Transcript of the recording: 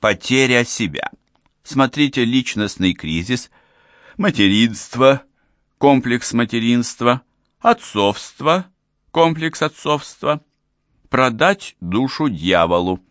Потеря себя. Смотрите личностный кризис, материнство, комплекс материнства, отцовство, комплекс отцовства, продать душу дьяволу.